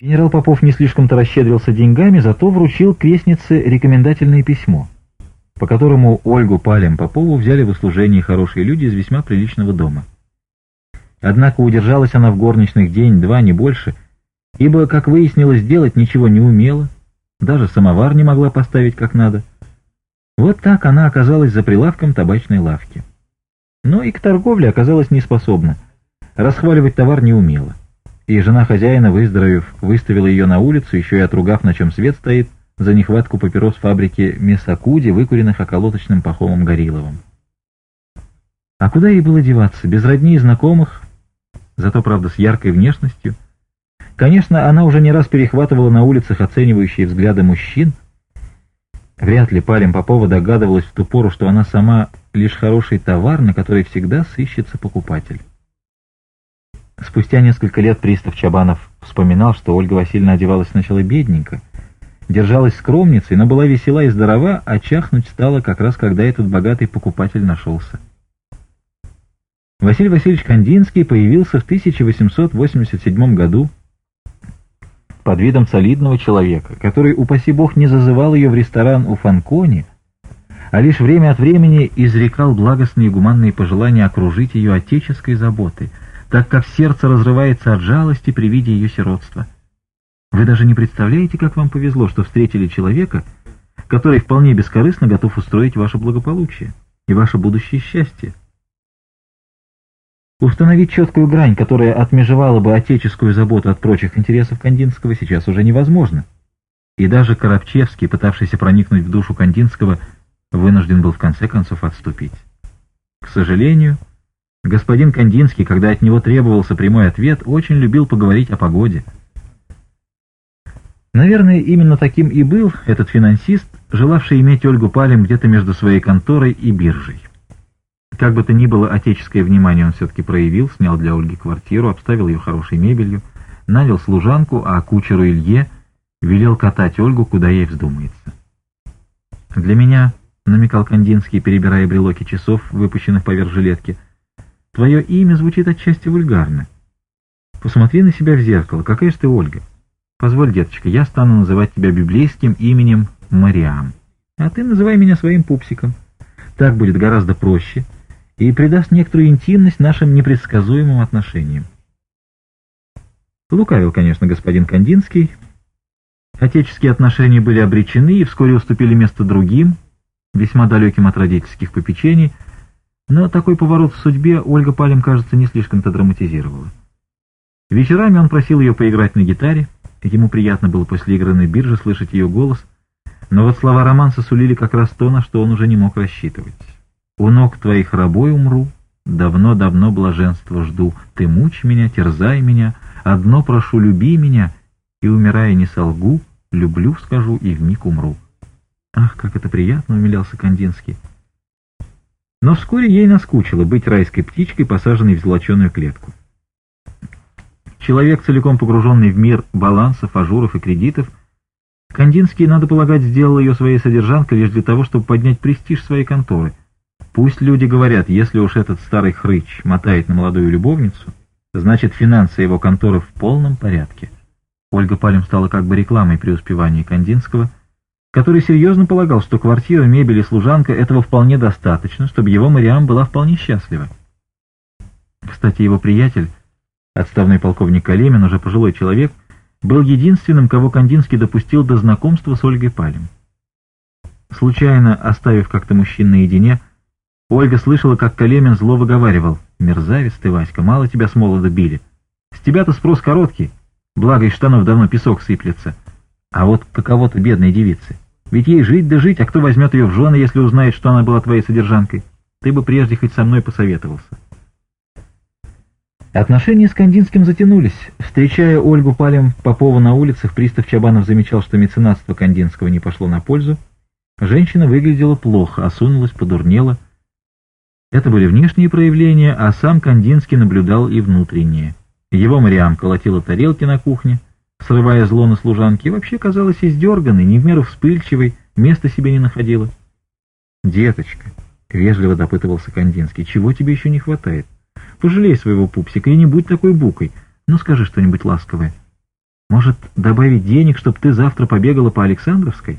Генерал Попов не слишком-то расщедрился деньгами, зато вручил крестнице рекомендательное письмо, по которому Ольгу Палем Попову взяли в услужение хорошие люди из весьма приличного дома. Однако удержалась она в горничных день-два, не больше, ибо, как выяснилось, делать ничего не умела, даже самовар не могла поставить как надо. Вот так она оказалась за прилавком табачной лавки. Но и к торговле оказалась неспособна, расхваливать товар не умела и жена хозяина, выздоровев, выставила ее на улицу, еще и отругав, на чем свет стоит, за нехватку папирос фабрики Месакуди, выкуренных околоточным пахомом Гориловым. А куда ей было деваться? Без родни и знакомых, зато, правда, с яркой внешностью. Конечно, она уже не раз перехватывала на улицах оценивающие взгляды мужчин. Вряд ли Палем Попова догадывалась в ту пору, что она сама лишь хороший товар, на который всегда сыщется покупатель. Спустя несколько лет пристав Чабанов вспоминал, что Ольга Васильевна одевалась сначала бедненько, держалась скромницей, но была весела и здорова, а чахнуть стала как раз, когда этот богатый покупатель нашелся. Василий Васильевич Кандинский появился в 1887 году под видом солидного человека, который, упаси бог, не зазывал ее в ресторан у Фанкони, а лишь время от времени изрекал благостные и гуманные пожелания окружить ее отеческой заботой — так как сердце разрывается от жалости при виде ее сиротства. Вы даже не представляете, как вам повезло, что встретили человека, который вполне бескорыстно готов устроить ваше благополучие и ваше будущее счастье. Установить четкую грань, которая отмежевала бы отеческую заботу от прочих интересов Кандинского, сейчас уже невозможно. И даже Коробчевский, пытавшийся проникнуть в душу Кандинского, вынужден был в конце концов отступить. К сожалению, Господин Кандинский, когда от него требовался прямой ответ, очень любил поговорить о погоде. Наверное, именно таким и был этот финансист, желавший иметь Ольгу Палем где-то между своей конторой и биржей. Как бы то ни было, отеческое внимание он все-таки проявил, снял для Ольги квартиру, обставил ее хорошей мебелью, нанял служанку, а кучеру Илье велел катать Ольгу, куда ей вздумается. «Для меня», — намекал Кандинский, перебирая брелоки часов, выпущенных поверх жилетки, — Твое имя звучит отчасти вульгарно. Посмотри на себя в зеркало. Какая же ты Ольга? Позволь, деточка, я стану называть тебя библейским именем Мариам. А ты называй меня своим пупсиком. Так будет гораздо проще и придаст некоторую интимность нашим непредсказуемым отношениям. Лукавил, конечно, господин Кандинский. Отеческие отношения были обречены и вскоре уступили место другим, весьма далеким от родительских попечений, но такой поворот в судьбе Ольга Палем, кажется, не слишком-то драматизировала. Вечерами он просил ее поиграть на гитаре, ему приятно было после игры на бирже слышать ее голос, но вот слова романса сулили как раз то, на что он уже не мог рассчитывать. «У ног твоих рабой умру, давно-давно блаженство жду, ты мучь меня, терзай меня, одно прошу, люби меня, и, умирая, не солгу, люблю, скажу, и вмиг умру». «Ах, как это приятно!» — умилялся Кандинский. Но вскоре ей наскучило быть райской птичкой, посаженной в золоченую клетку. Человек, целиком погруженный в мир балансов, ажуров и кредитов, Кандинский, надо полагать, сделал ее своей содержанкой лишь для того, чтобы поднять престиж своей конторы. Пусть люди говорят, если уж этот старый хрыч мотает на молодую любовницу, значит финансы его конторы в полном порядке. Ольга Палем стала как бы рекламой преуспевания Кандинского – который серьезно полагал, что квартира, мебель и служанка этого вполне достаточно, чтобы его Мариам была вполне счастлива. Кстати, его приятель, отставной полковник Калемин, уже пожилой человек, был единственным, кого Кандинский допустил до знакомства с Ольгой Палем. Случайно, оставив как-то мужчин наедине, Ольга слышала, как Калемин зло выговаривал. «Мерзавец ты, Васька, мало тебя с молода били. С тебя-то спрос короткий, благо из штанов давно песок сыплется. А вот каково-то бедной девице. Ведь ей жить да жить, а кто возьмет ее в жены, если узнает, что она была твоей содержанкой? Ты бы прежде хоть со мной посоветовался. Отношения с Кандинским затянулись. Встречая Ольгу Палем Попова на улицах, пристав Чабанов замечал, что меценатство Кандинского не пошло на пользу. Женщина выглядела плохо, осунулась, подурнела. Это были внешние проявления, а сам Кандинский наблюдал и внутренние. Его Мариам колотила тарелки на кухне, срывая зло на служанке, и вообще казалась издерганной, не в меру вспыльчивой, места себе не находила. «Деточка», — вежливо допытывался Кандинский, — «чего тебе еще не хватает? Пожалей своего пупсика и не будь такой букой, но скажи что-нибудь ласковое. Может, добавить денег, чтобы ты завтра побегала по Александровской?»